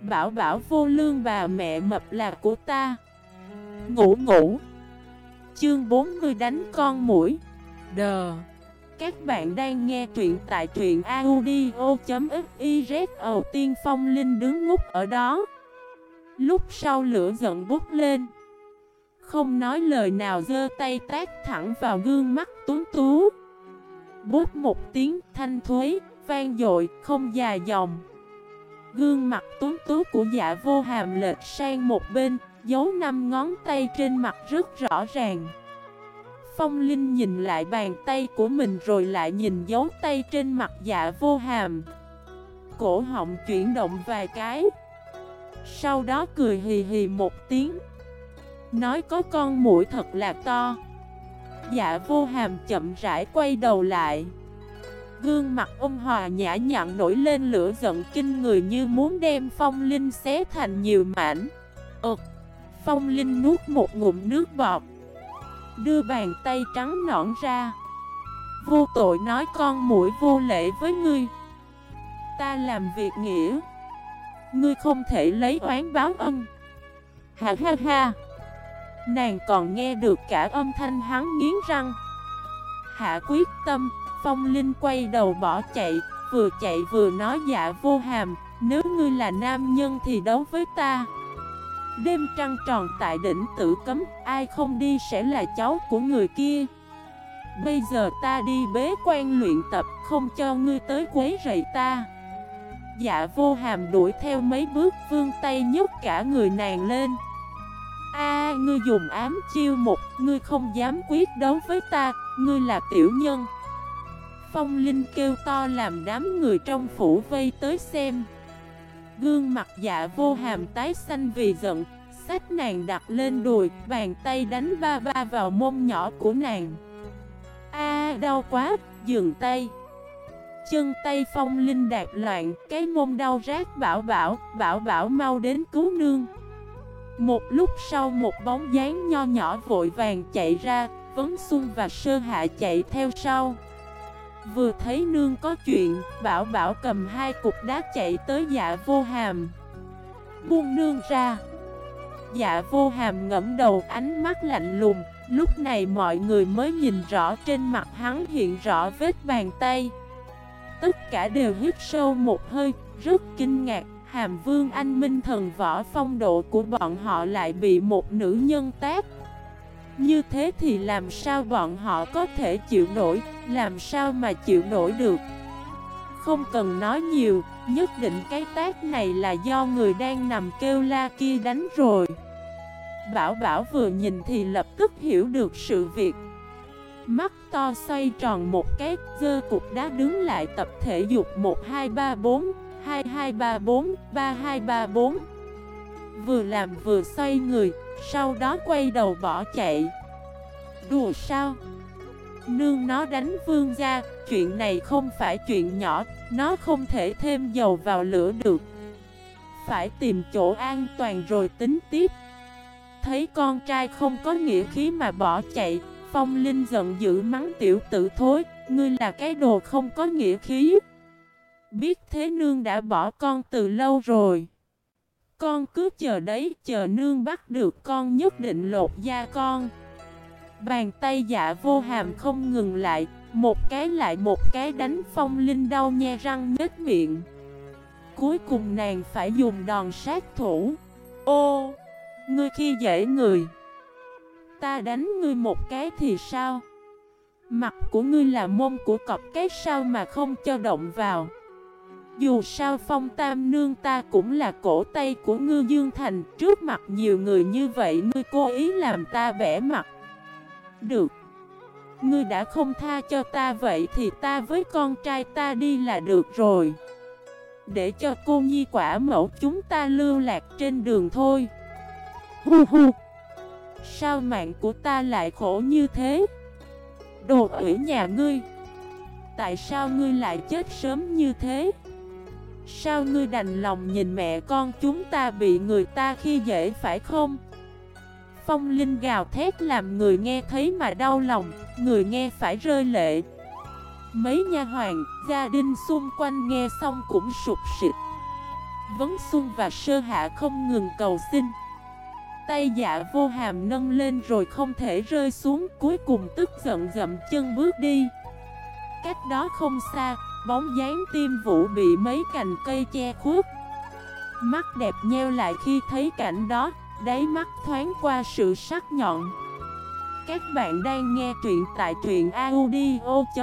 Bảo bảo vô lương bà mẹ mập là của ta. Ngủ ngủ. Chương 40 đánh con mũi. Đờ. Các bạn đang nghe truyện tại truyện audio.xyz tiên phong linh đứng ngút ở đó. Lúc sau lửa giận bút lên. Không nói lời nào dơ tay tát thẳng vào gương mắt tuấn tú. Bút một tiếng thanh thuế, vang dội, không dài dòng. Gương mặt tuấn tú của dạ vô hàm lệch sang một bên Dấu năm ngón tay trên mặt rất rõ ràng. Phong Linh nhìn lại bàn tay của mình rồi lại nhìn dấu tay trên mặt dạ vô hàm. Cổ họng chuyển động vài cái. Sau đó cười hì hì một tiếng. Nói có con mũi thật là to. Dạ vô hàm chậm rãi quay đầu lại. Gương mặt ông Hòa nhã nhặn nổi lên lửa giận kinh người như muốn đem Phong Linh xé thành nhiều mảnh. Ơt Phong Linh nuốt một ngụm nước bọt. Đưa bàn tay trắng nõn ra. Vô tội nói, con mũi vô lễ với ngươi. Ta làm việc nghĩa. Ngươi không thể lấy oán báo ân. Ha ha ha. Nàng còn nghe được cả âm thanh hắn nghiến răng. Hạ quyết tâm Phong Linh quay đầu bỏ chạy, Vừa chạy vừa nói dạ vô hàm, Nếu ngươi là nam nhân thì đấu với ta. Đêm trăng tròn tại đỉnh tử cấm, Ai không đi sẽ là cháu của người kia. Bây giờ ta đi bế quan luyện tập, Không cho ngươi tới quấy rầy ta. Dạ vô hàm đuổi theo mấy bước vương tay nhúc cả người nàng lên. A, ngươi dùng ám chiêu một, Ngươi không dám quyết đấu với ta, Ngươi là tiểu nhân. Phong Linh kêu to làm đám người trong phủ vây tới xem. Gương mặt dạ vô hàm tái xanh vì giận sách nàng đặt lên đùi, Bàn tay đánh ba ba vào mông nhỏ của nàng. A, đau quá, Dừng tay. Chân tay phong linh đạt loạn, Cái mông đau rát bảo bảo Bảo bảo mau đến cứu nương. Một lúc sau một bóng dáng nho nhỏ vội vàng chạy ra, Vấn Xuân và Sơ Hạ chạy theo sau. Vừa thấy nương có chuyện, bảo bảo cầm hai cục đá chạy tới dạ vô hàm. Buông nương ra. Dạ vô hàm ngẫm đầu ánh mắt lạnh lùng. Lúc này mọi người mới nhìn rõ trên mặt hắn hiện rõ vết bàn tay. Tất cả đều hít sâu một hơi, rất kinh ngạc. Hàm vương anh minh thần võ phong độ của bọn họ lại bị một nữ nhân tác như thế thì làm sao bọn họ có thể chịu nổi, làm sao mà chịu nổi được? Không cần nói nhiều, nhất định cái tác này là do người đang nằm kêu la kia đánh rồi. Bảo Bảo vừa nhìn thì lập tức hiểu được sự việc. Mắt to xoay tròn một cái, dơ cục đá đứng lại tập thể dục 1 2 3 4 2 2 3 4 3 2 3 4 Vừa làm vừa xoay người, sau đó quay đầu bỏ chạy. Đùa sao? Nương nó đánh vương gia, Chuyện này không phải chuyện nhỏ, Nó không thể thêm dầu vào lửa được. Phải tìm chỗ an toàn rồi tính tiếp. Thấy con trai không có nghĩa khí mà bỏ chạy, Phong Linh giận dữ mắng tiểu tử thối, Ngươi là cái đồ không có nghĩa khí. Biết thế nương đã bỏ con từ lâu rồi con cứ chờ đấy, chờ nương bắt được con nhất định lột da con. Bàn tay dạ vô hàm không ngừng lại Một cái lại một cái đánh phong linh đau nhe răng nhếch miệng. Cuối cùng nàng phải dùng đòn sát thủ. Ô, ngươi khi dễ người Ta đánh ngươi một cái thì sao? Mặt của ngươi là mông của cọp cái sao mà không cho động vào? Dù sao phong tam nương ta cũng là cổ tay của ngư dương thành, Trước mặt nhiều người như vậy ngươi cố ý làm ta bẻ mặt. Được. Ngươi đã không tha cho ta vậy thì ta với con trai ta đi là được rồi. Để cho cô nhi quả mẫu chúng ta lưu lạc trên đường thôi. Hu hu. Sao mạng của ta lại khổ như thế? Đồ ủy nhà ngươi. Tại sao ngươi lại chết sớm như thế? Sao ngươi đành lòng nhìn mẹ con chúng ta bị người ta khi dễ phải không? Phong Linh gào thét làm người nghe thấy mà đau lòng, người nghe phải rơi lệ. Mấy nha hoàng, gia đình xung quanh nghe xong cũng sụp sịt. Vấn Xuân và Sơ Hạ không ngừng cầu xin Tay dạ vô hàm nâng lên rồi không thể rơi xuống Cuối cùng tức giận dậm chân bước đi Cách đó không xa Bóng dáng tim vũ bị mấy cành cây che khuất. Mắt đẹp nheo lại khi thấy cảnh đó, Đáy mắt thoáng qua sự sắc nhọn. Các bạn đang nghe truyện tại truyện audio.fif